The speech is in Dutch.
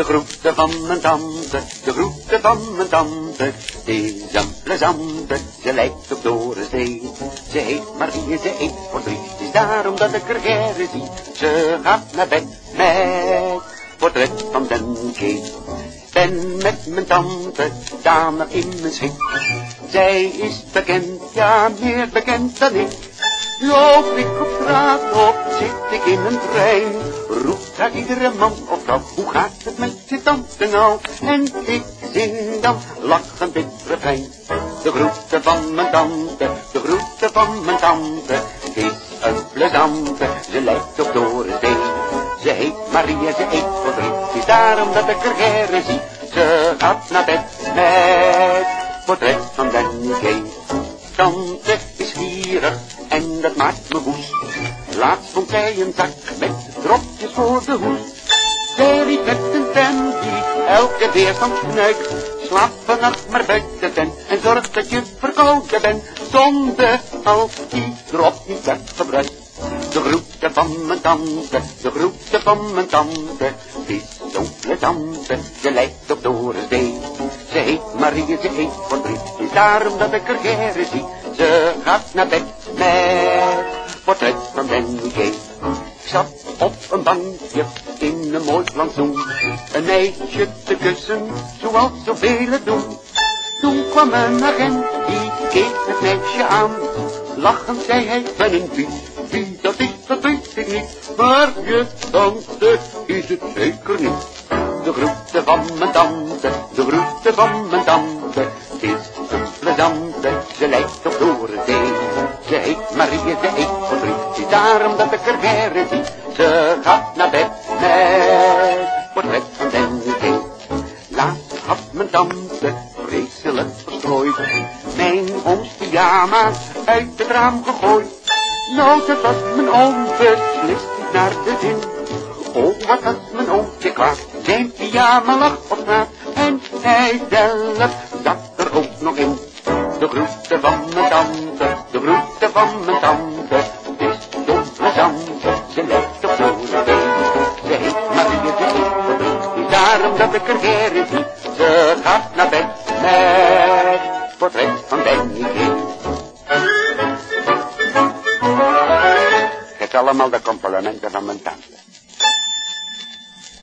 De groeten van mijn tante, de groeten van mijn tante. Een plezante, ze lijkt op Doris. Ze heet Marie, ze eet verdriet. Is daarom dat ik er geren zie. Ze gaat naar bed met portret van den. Ben met mijn tante, dame in mijn schik. Zij is bekend, ja meer bekend dan ik. Loop ik op straat of zit ik in een trein, daar iedere man of vrouw, hoe gaat het met je tante nou? En ik zing dan lachend dit refrein. De groeten van mijn tante, de groeten van mijn tante, het is een plezante, ze lijkt op Doris. Ze heet Maria, ze eet verdriet, het is daarom dat ik er zie. Ze gaat naar bed met portret van Den Kees. Tante is gierig en dat maakt me woest. Laatst vond zij een zak met dropjes voor de hoed. Riep met een pen die elke weer van knuik. Slaap vannacht maar buiten tent en zorg dat je verkouden bent. Zonder als die drop niet werd. De groeten van mijn tante, de groeten van mijn tante. Is zo'n plezante, ze lijkt op Doris D. Ze heet Marie, ze eet verdriet. Het is daarom dat ik er geren zie. Ze gaat naar bed met portret van Den G. Ik zat op een bankje in een mooi plantsoen. Een meisje te kussen, zoals zoveel het doen. Toen kwam een agent, die keek het meisje aan. Lachend zei hij, ben een wie, wie dat is, dat weet ik niet. Maar je tante is het zeker niet. De groeten van mijn tante, de groeten van mijn tante. Het is een plezante, ze lijkt op Doris D. Ze heet Marie, ze eet. Het is daarom dat ik er. Ze gaat naar bed met portret van Den G. Laatst had mijn tante vreselijk verstrooid. Mijn ooms pyjama uit het raam gegooid. Nou, dat was mijn oom beslist niet naar de zin. Oh, wat was mijn oompje kwaad. Zijn pyjama lag op straat. En hij zelf zat er ook nog in. De groeten van mijn tante, de groeten van mijn tante. daarom dat ik er weer in niet. Ze gaat naar bed met portret van Benny Het allemaal de complimenten van mijn tante.